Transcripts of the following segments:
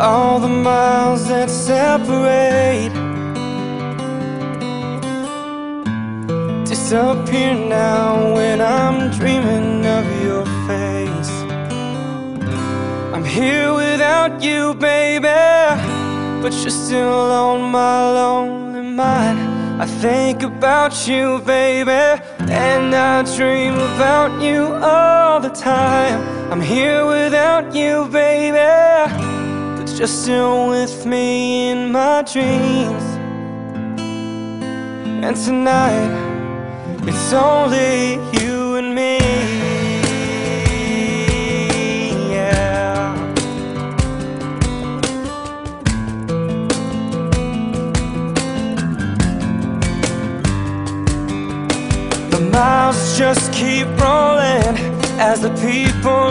all the miles that separate. Disappear now when I'm dreaming of your face. I'm here without you, baby But you're still on my lonely mind. I think about you, baby And I dream about you all the time. I'm here without you, baby you're still with me in my dreams. And tonight It's only you and me. Yeah. The miles just keep rolling As the people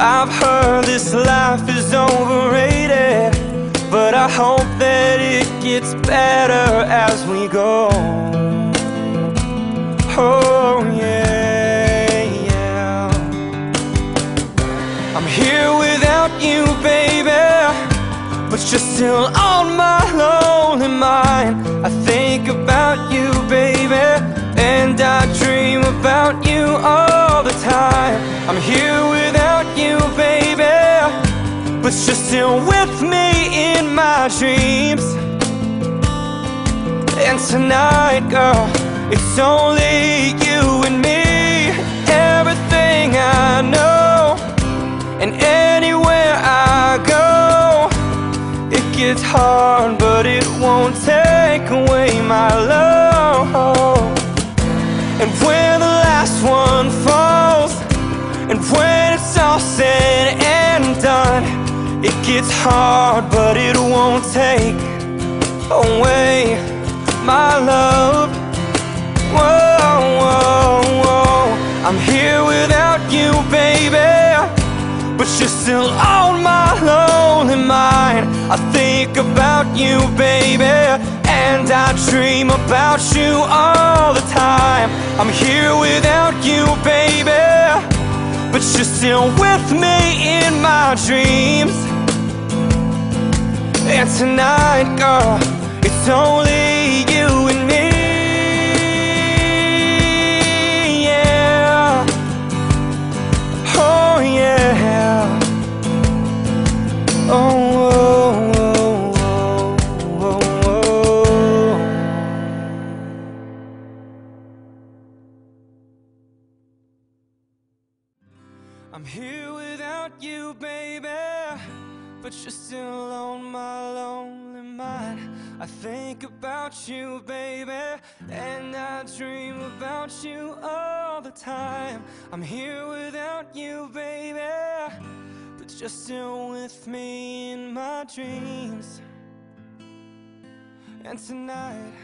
I've heard this life is overrated But I hope that it gets better as we go. Oh yeah, yeah. I'm here without you, baby But you're still on my lonely mind. I think about you, baby And I dream about you all the time. I'm here But you're still with me in my dreams. And tonight, girl, it's only you and me. Everything I know And anywhere I go It gets hard, but it won't take away It gets hard but it won't take away my love. Whoa, whoa, whoa. I'm here without you, baby But you're still on my lonely mind. I think about you, baby And I dream about you all the time. I'm here without you, baby but you're still with me in my dreams And tonight, girl, it's only you and me. Yeah. Oh, yeah. Oh, oh, oh, oh, oh. oh. I'm here without you, baby But you're still on my lonely mind. I think about you, baby And I dream about you all the time. I'm here without you, baby But you're still with me in my dreams. And tonight